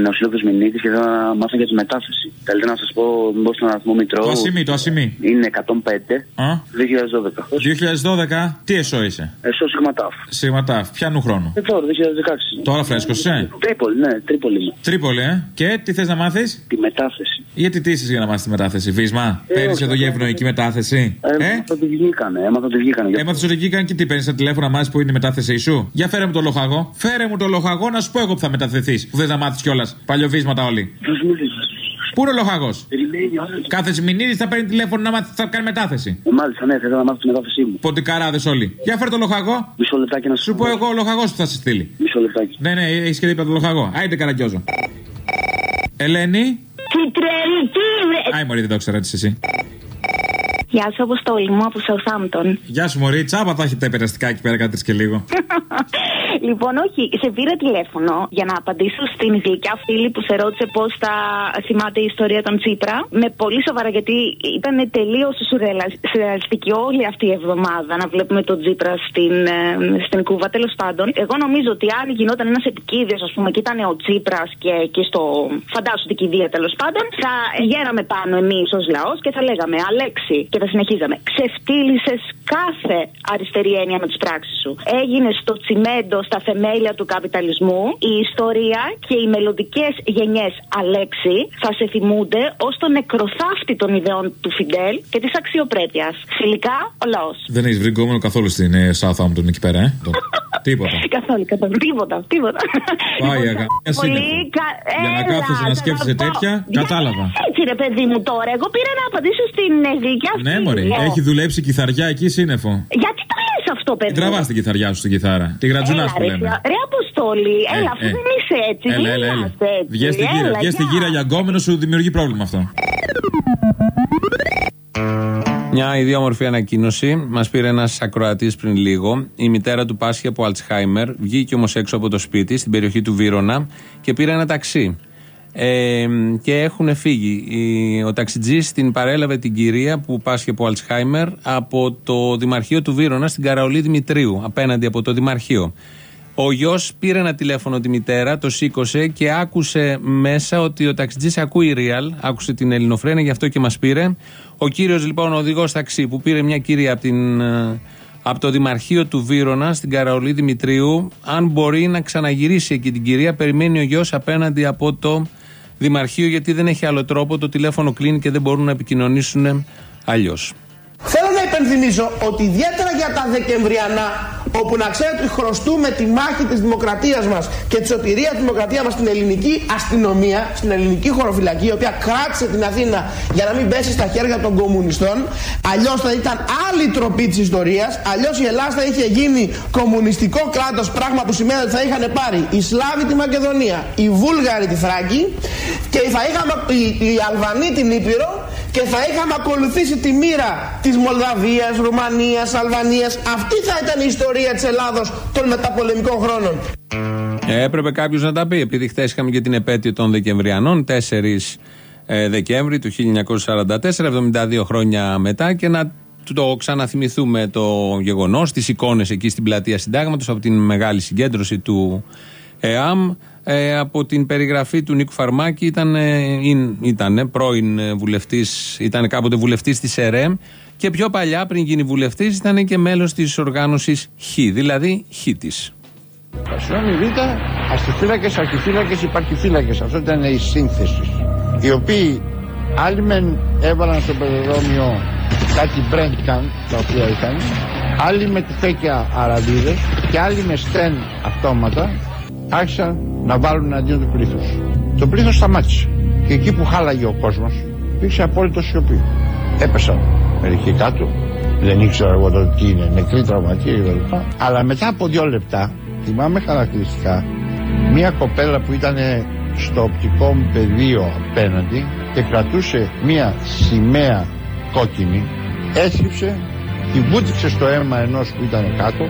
νοσηλό Μινίτη και θα μάθω για τη μετάθεση. Θέλετε να σας πω μήπως στον αριθμό Μητρώου. Το ασημί, το ασημί. Είναι 105 Α; 2012. 2012, τι εσώ είσαι; Εσώ σιγματάφ. Σιγματάφ, ποιανού χρόνου; Ε, τώρα, 2016. Τώρα φρέσκος είσαι. Τρίπολη, ναι, Τρίπολη είμαι. Τρίπολη, ε; Και τι θες να μάθεις; Τη μετάθεση. Γιατί τι είσαι για να μάθεις τη μετάθεση, Βίσμα; Ε, Παίρνεις όχι, εδώ για ευνοϊκή μετάθεση. Ε, έμαθα ότι βγήκανε, έμαθα ότι βγήκανε. γι' αυτό. Έμαθες ότι βγήκαν και τι παίρνεις τα τηλέφωνα μας που είναι η μετάθεσή σου; Για φέρε μου το λοχαγό. Φέρε μου το λοχαγό να σου πω εγώ που θα μεταθεθείς. Που θες να μάθεις κιόλας. Παλιοβίσματα όλοι. Πού είναι ο λοχαγός; Κάθε Σιμινίδη θα παίρνει τηλέφωνο να μάθει θα κάνει μετάθεση. Ε, μάλιστα, ναι, θέλω να μάθω τη μετάθεσή μου. Ποντικαράδες όλοι. Για φέρε το λοχαγό. Μισό λεπτάκι να Σου πω εγώ ο λοχαγός που θα σε στείλει. Μισό λεπτάκι. Ναι, ναι, έχεις και δίπλα το λοχαγό. Άιντε καραγκιόζο. Ελένη. Τι τρελική βρε! Άι, Μωρή, δεν το ξέρω έτσι εσύ. Γεια σου, Αποστόλη μου από Southampton. Γεια σου, Μωρή. Τσάπα θα έχει τα υπεραστικά εκεί πέρα κάτι και λίγο. Λοιπόν, όχι, σε πήρα τηλέφωνο για να απαντήσω στην γλυκιά φίλη που σε ρώτησε πώς θα θυμάται η ιστορία των Τσίπρα. Με πολύ σοβαρά, γιατί ήταν τελείως σουρεαλιστική όλη αυτή η εβδομάδα να βλέπουμε τον Τσίπρα στην, ε, στην Κούβα. Τέλος πάντων, εγώ νομίζω ότι αν γινόταν ένας επικίδιος, ας πούμε, και ήταν ο Τσίπρας και, και στο. Φαντάσου την κηδεία τέλος πάντων, θα γέραμε πάνω εμείς ως λαός και θα λέγαμε Αλέξη και θα συνεχίζαμε. Ξεφτύλισε κάθε αριστερή έννοια με τις πράξεις σου. Έγινε στο τσιμέντο, στα θεμέλια του καπιταλισμού. Η ιστορία και οι μελλοντικές γενιές Αλέξη θα σε θυμούνται ως τον νεκροθάφτη των ιδεών του Φιντέλ και της αξιοπρέπειας. Φιλικά, ο λαός. Δεν έχεις βρει γκόμενο καθόλου στην ε, Southampton εκεί πέρα, ε; Το- Τίποτα. Καθόλου, καθόλου. Τίποτα, τίποτα. Πάει αγα... Μια Πολύ σύννεφο. κα- Για να Έλα, κάθεσαι να θα σκέφτεσαι τα πω. τέτοια, κατάλαβα. Έτσι ρε παιδί μου τώρα, εγώ πήρα να απαντήσω στην ε, γλυκιά Ναι, φίλη, Μωρή, λέω. έχει δουλέψει κιθαριά εκεί σύννεφο. Γιατί το λες αυτό, παιδί. Την τραβάς την κιθαριά σου στην κιθάρα. Τη γρατζουνά Έλα, που ρε, λέμε. Ρε Αποστόλη, Ε, έλα, αφού ε. δεν είσαι έτσι. Έλα, έλα, έλα. είμαστε έτσι. Βγες στην γύρα, Έλα, βγες στην γεια. γύρα για γκόμενο σου δημιουργεί πρόβλημα αυτό. Μια ιδιόμορφη ανακοίνωση. Μας πήρε ένας ακροατής πριν λίγο. Η μητέρα του πάσχει από Αλτσχάιμερ. Βγήκε όμως έξω από το σπίτι, στην περιοχή του Βύρονα, και πήρε ένα ταξί. Ε, και έχουν φύγει. Η- Ο ταξιτζής την παρέλαβε την κυρία που πάσχει από Αλτσχάιμερ από το Δημαρχείο του Βύρονα στην Καραολή Δημητρίου, απέναντι από το Δημαρχείο. Ο γιος πήρε ένα τηλέφωνο τη μητέρα, το σήκωσε και άκουσε μέσα ότι ο ταξιτζής ακούει real, άκουσε την ελληνοφρένεια, γι' αυτό και μας πήρε. Ο κύριος λοιπόν, ο οδηγός ταξί που πήρε μια κυρία από, την, ε, από το Δημαρχείο του Βύρονα στην Καραολή Δημητρίου, αν μπορεί να ξαναγυρίσει εκεί την κυρία, περιμένει ο γιος απέναντι από το Δημαρχείο, γιατί δεν έχει άλλο τρόπο. Το τηλέφωνο κλείνει και δεν μπορούν να επικοινωνήσουν αλλιώς. Θέλω να υπενθυμίσω ότι ιδιαίτερα για τα Δεκεμβριανά όπου να ξέρετε ότι χρωστούμε τη μάχη της δημοκρατίας μας και τη σωτηρία της δημοκρατίας μας στην ελληνική αστυνομία, στην ελληνική χωροφυλακή, η οποία κράτησε την Αθήνα για να μην πέσει στα χέρια των κομμουνιστών. Αλλιώς θα ήταν άλλη τροπή της ιστορίας, αλλιώς η Ελλάδα θα είχε γίνει κομμουνιστικό κράτος, πράγμα που σημαίνει ότι θα είχαν πάρει οι Σλάβοι τη Μακεδονία, οι Βούλγαροι τη Θράκη και θα είχαμε οι, οι Αλβανοί την Ήπειρο και θα είχαμε ακολουθήσει τη μοίρα της Μολδαβίας, Ρουμανίας, Αλβανίας. Αυτή θα ήταν η ιστορία της Ελλάδος των μεταπολεμικών χρόνων. Ε, έπρεπε κάποιος να τα πει, επειδή χθες είχαμε και την επέτειο των Δεκεμβριανών, 4 ε, Δεκέμβρη του 1944, 72 χρόνια μετά, και να το ξαναθυμηθούμε το γεγονός, τις εικόνες εκεί στην πλατεία Συντάγματος από την μεγάλη συγκέντρωση του ΕΑΜ. Ε, από την περιγραφή του Νίκου Φαρμάκη ήταν, ήταν πρώην βουλευτής, ήταν κάποτε βουλευτής της ΕΡΕΜ και πιο παλιά πριν γίνει βουλευτής ήταν και μέλος της οργάνωσης Χ, δηλαδή Χ της. Συγγνώμη Β, αστιφύλακες, αρχιφύλακες, υπαρχιφύλακες. Αυτό ήταν η σύνθεση. Οι οποίοι άλλοι μεν έβαλαν στο πεζοδρόμιο κάτι μπρέντκαν τα οποία είχαν, άλλοι με τυφέκια αραβίδες και άλλοι με στέν αυτόματα άρχισαν να βάλουν αντίον του πλήθους. Το πλήθος σταμάτησε. Και εκεί που χάλαγε ο κόσμος, υπήρξε απόλυτο σιωπή. Έπεσαν μερικοί κάτω. Δεν ήξερα εγώ τότε τι είναι, νεκροί τραυματίε κλπ. Αλλά μετά από δύο λεπτά, θυμάμαι χαρακτηριστικά, μία κοπέλα που ήταν στο οπτικό μου πεδίο απέναντι και κρατούσε μία σημαία κόκκινη, έσκυψε, τη βούτυξε στο αίμα ενός που ήταν κάτω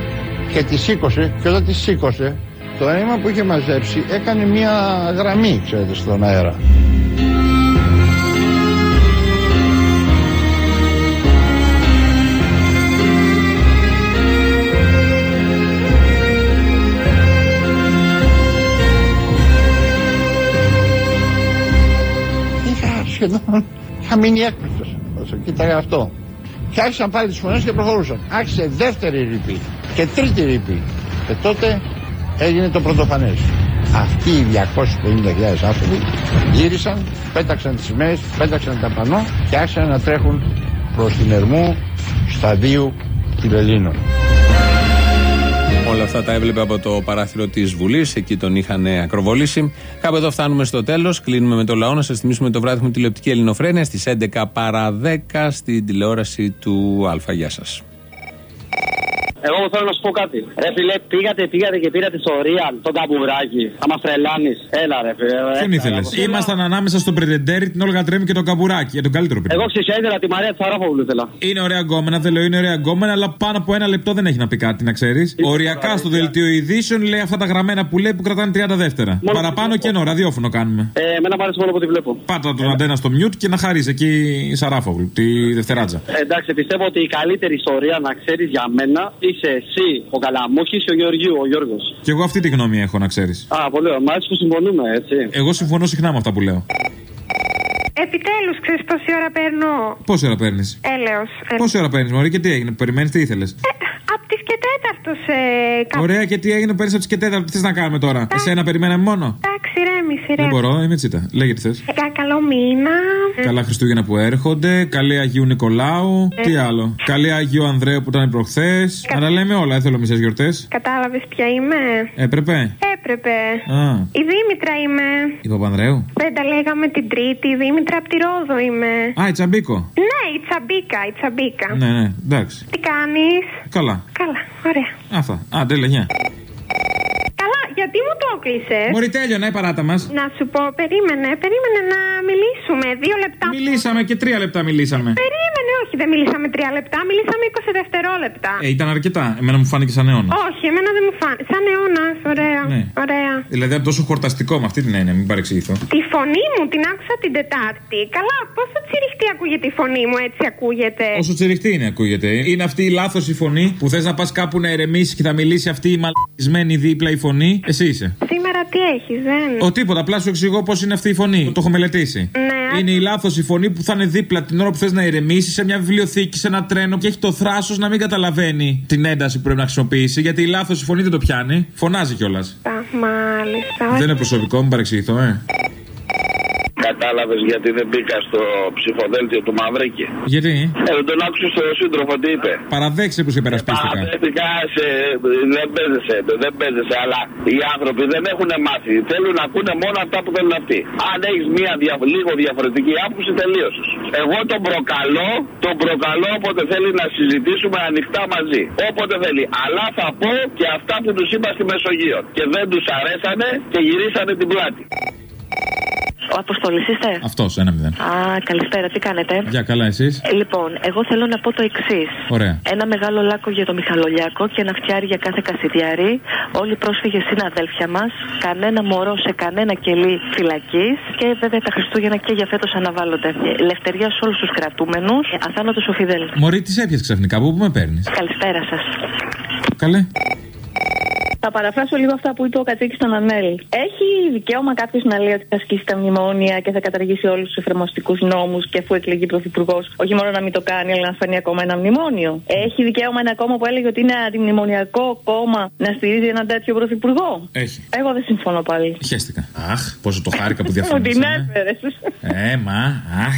και τη σήκωσε και όταν τη σήκωσε το αίμα που είχε μαζέψει έκανε μια γραμμή, ξέρετε, στον αέρα. Είχα σχεδόν, είχα μείνει έκπληκτος όσο κοίταγα αυτό. Και άρχισαν πάλι τις φωνές και προχωρούσαν. Άρχισε δεύτερη ρήπη και τρίτη ρήπη. Και τότε έγινε το πρωτοφανές. Αυτοί οι 250.000 άνθρωποι γύρισαν, πέταξαν τις σημαίες, πέταξαν τα πανό και άρχισαν να τρέχουν προς την Ερμού σταδίου Φιλελλήνων. Όλα αυτά τα έβλεπε από το παράθυρο της Βουλής. Εκεί τον είχαν ακροβολήσει. Κάπου εδώ φτάνουμε στο τέλος. Κλείνουμε με το λαό. Να σας θυμίσουμε το βράδυ με τηλεοπτική Ελληνοφρένεια στις 11 παρα 10 στην τηλεόραση του Α. Γεια σας. Εγώ θέλω να σου πω κάτι. Ρε φιλέ, πήγατε, πήγατε και πήρατε στο Real τον καμπουράκι. Θα μας τρελάνεις. Έλα, ρε φιλέ. Ποιον ήθελες; Ήμασταν ανάμεσα στον Πρετεντέρη, την Όλγα Τρέμι και τον Καμπουράκι. Για τον καλύτερο παιδί. Εγώ ξεχαίρερα τη Μαρία Τσαρόφοβουλου ήθελα. Είναι ωραία γκόμενα, δεν λέω είναι ωραία γκόμενα, αλλά πάνω από ένα λεπτό δεν έχει να πει κάτι, να ξέρεις. Οριακά στο δελτίο ειδήσεων λέει αυτά τα γραμμένα που λέει που κρατάνε 30 δεύτερα. Παραπάνω και ενώ, ραδιόφωνο κάνουμε. Ε, εμένα μου αρέσει μόνο που τη βλέπω. Πάτα τον αντένα στο μιούτ και να χαρείς εκεί η Σαράφογλου, τη Δευτεράτζα. Ε, εντάξει, πιστεύω ότι η καλύτερη ιστορία να ξέρεις για μένα είσαι εσύ, ο Καλαμούχης και ο Γεωργίου, ο Γιώργος; Και εγώ αυτή τη γνώμη έχω, να ξέρεις. Α, πολύ ωραία. Μ' άρεσε που συμφωνούμε, έτσι. Εγώ συμφωνώ συχνά με αυτά που λέω. Επιτέλους, ξέρεις πόση ώρα παίρνω; Πόση ώρα παίρνεις; Έλεος. Πόση ώρα παίρνεις, Μωρή, και τι έγινε, περιμένεις, τι ήθελες; Απ' τις και τέταρτος σε κάπου. Ωραία, και τι έγινε, παίρνει από τις και τέταρτο, τι θε να κάνουμε τώρα; Εσένα περιμέναμε μόνο; Εντάξει, ρέμιση, Δεν ρέμιση. μπορώ, είμαι τσίτα. Λέγε τι θες. Ε, κα- καλό μήνα. Καλά Χριστούγεννα που έρχονται. Καλή Αγίου Νικολάου. Ε. Τι άλλο. Καλή Αγίου Ανδρέου που ήταν προχθές. Κα- Αλλά λέμε όλα, δεν θέλω μισές γιορτές. Κατάλαβες ποια είμαι; Έπρεπε. Έπρεπε. Α, Η Δήμητρα είμαι. η Παπανδρέου. Δεν τα λέγαμε την Τρίτη. Η Δήμητρα από τη Ρόδο είμαι. Α, η Τσαμπίκο. Ναι, η Τσαμπίκα, η Τσαμπίκα. Ναι, ναι, εντάξει. Τι κάνεις; Καλά. Καλά, ωραία. Αυτά. Α, τέλεια, γεια. Καλά, γιατί μου το έκλεισε. Μωρή τέλειο, ναι, παράτα μας. Να σου πω, περίμενε, περίμενε να μιλήσουμε. Δύο λεπτά. Μιλήσαμε και τρία λεπτά μιλήσαμε. Περίμενε, όχι, δεν μιλήσαμε τρία λεπτά, μιλήσαμε 20 δευτερόλεπτα. Ε, ήταν αρκετά. Εμένα μου φάνηκε σαν αιώνας. Όχι, εμένα δεν μου φάνηκε. Σαν αιώνας, ωραία. Ναι. Ωραία. Δηλαδή από τόσο χορταστικό με αυτή την έννοια, μην παρεξηγηθώ. Τη φωνή μου την άκουσα την Τετάρτη. Καλά, πόσο τσιριχτή ακούγεται η φωνή μου, έτσι ακούγεται; Όσο τσιριχτή είναι, ακούγεται. Είναι αυτή η λάθος η φωνή που θες να πας κάπου να ερεμήσεις και θα μιλήσει αυτή η μαλακισμένη δίπλα η φωνή. Εσύ είσαι. Σήμερα τι έχεις, δεν; Ο τίποτα, απλά σου εξηγώ πώς είναι αυτή η φωνή. Το έχω μελετήσει. Ναι. Είναι η λάθος η φωνή που θα είναι δίπλα την ώρα που θες να ηρεμήσει σε μια βιβλιοθήκη, σε ένα τρένο και έχει το θράσος να μην καταλαβαίνει την ένταση που πρέπει να χρησιμοποιήσει. Γιατί η λάθος η φωνή δεν το πιάνει. Φωνάζει κιόλας. Α, Μάλιστα. Δεν είναι προσωπικό, μην παρεξηγηθώ, ε. Κατάλαβες γιατί δεν μπήκα στο ψηφοδέλτιο του Μαυρίκη. Γιατί; Ε, δεν τον άκουσε στο σύντροφο τι είπε. Παραδέξε που σε υπερασπίστηκα. Παραδέχτηκα σε. Δεν παίζεσαι, δεν παίζεσαι, αλλά οι άνθρωποι δεν έχουν μάθει. Θέλουν να ακούνε μόνο αυτά που θέλουν αυτοί. Αν έχεις μία δια- λίγο διαφορετική άποψη, τελείωσες. Εγώ τον προκαλώ, τον προκαλώ όποτε θέλει να συζητήσουμε ανοιχτά μαζί. Όποτε θέλει. Αλλά θα πω και αυτά που τους είπα στη Μεσογείο. Και δεν τους αρέσανε και γυρίσανε την πλάτη. Ο Αποστολή είστε; Αυτός, ένα μηδέν. Α, καλησπέρα, τι κάνετε; Για καλά, εσείς; Ε, Λοιπόν, εγώ θέλω να πω το εξής. Ωραία. Ένα μεγάλο λάκκο για το Μιχαλολιάκο και ένα φτιάρι για κάθε κασιδιάρι. Όλοι οι πρόσφυγες είναι αδέλφια μας. Κανένα μωρό σε κανένα κελί φυλακής. Και βέβαια τα Χριστούγεννα και για φέτος αναβάλλονται. Ε, Ελευθερία σε όλους τους κρατούμενους. Αθάνατος ο Φιδέλ. Μωρή, τις έπιασε ξαφνικά, από πού με παίρνεις; Καλησπέρα σας. Καλέ. Θα παραφράσω λίγο αυτά που είπε ο Κατσίκη στον Ανέλ. Έχει δικαίωμα κάποιος να λέει ότι θα ασκήσει τα μνημόνια και θα καταργήσει όλους τους εφαρμοστικούς νόμους και αφού εκλεγεί πρωθυπουργός, όχι μόνο να μην το κάνει, αλλά να φανεί ακόμα ένα μνημόνιο. Έχει δικαίωμα ένα κόμμα που έλεγε ότι είναι αντιμνημονιακό κόμμα να στηρίζει έναν τέτοιο πρωθυπουργό; Έχει. Εγώ δεν συμφωνώ πάλι. Χαίστηκα. Αχ, πόσο το χάρηκα που Μου την διαφωνήσαμε. έφερε. Ε, μα, αχ.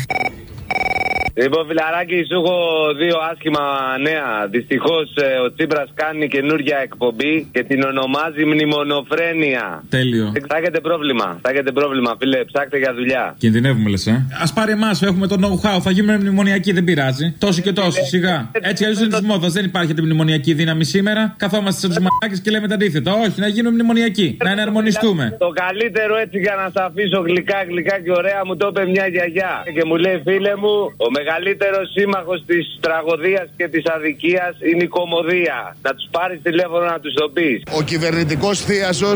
Λοιπόν, φιλαράκι, σου έχω δύο άσχημα νέα. Δυστυχώ ο Τσίπρα κάνει καινούργια εκπομπή και την ονομάζει Μνημονοφρένεια. Τέλειο. Θα έχετε πρόβλημα. Θα έχετε πρόβλημα, φίλε. Ψάχτε για δουλειά. Κινδυνεύουμε, λε, ε. Α πάρει εμά, έχουμε το know-how. Θα γίνουμε μνημονιακοί, δεν πειράζει. Τόσο και τόσο, σιγά. Έτσι αλλιώ είναι τη μόδα. Δεν υπάρχει αντιμνημονιακή δύναμη σήμερα. Καθόμαστε σαν του μαλάκε και λέμε τα αντίθετα. Όχι, να γίνουμε μνημονιακοί. Να εναρμονιστούμε. Το καλύτερο έτσι για να σα αφήσω γλυκά, γλυκά και ωραία μου το είπε μια γιαγιά. Και μου λέει, φίλε μου, ο μεγαλύτερος σύμμαχος της τραγωδίας και της αδικίας είναι η κομμωδία. Να τους πάρεις τηλέφωνο να τους το πεις. Ο κυβερνητικός θίασο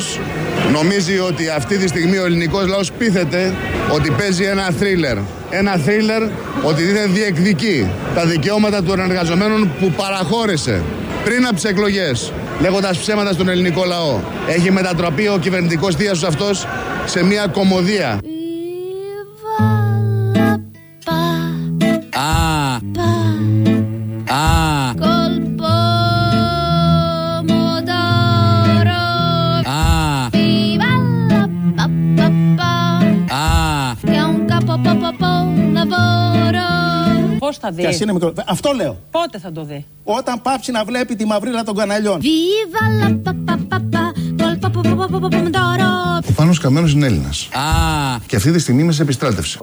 νομίζει ότι αυτή τη στιγμή ο ελληνικός λαός πείθεται ότι παίζει ένα θρίλερ. Ένα θρίλερ ότι δεν διεκδικεί τα δικαιώματα των εργαζομένων που παραχώρησε πριν από τις εκλογές, λέγοντας ψέματα στον ελληνικό λαό. Έχει μετατραπεί ο κυβερνητικός θίασο αυτός σε μια κομμωδία. Θα δεις. Και ας είναι μικρό. Αυτό λέω. Πότε θα το δει; Όταν πάψει να βλέπει τη μαυρίλα των καναλιών. Viva la pa pa pa pa. Col po po po po po pomodoro. Ο Πάνος Καμένος είναι Έλληνας. Α. Και αυτή τη στιγμή είμαι σε επιστράτευση.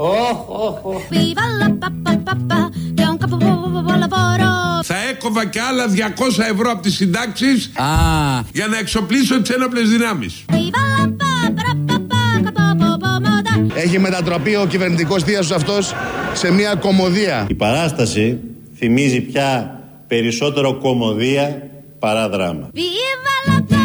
Viva la pa pa pa pa. Che è un capo po po po lavoro. Θα έκοβα και άλλα 200 ευρώ από τις συντάξεις για να εξοπλίσω τις ένοπλες δυνάμεις. Έχει μετατραπεί ο κυβερνητικός θίασος αυτός σε μια κομμωδία. Η παράσταση θυμίζει πια περισσότερο κομμωδία παρά δράμα. Viva la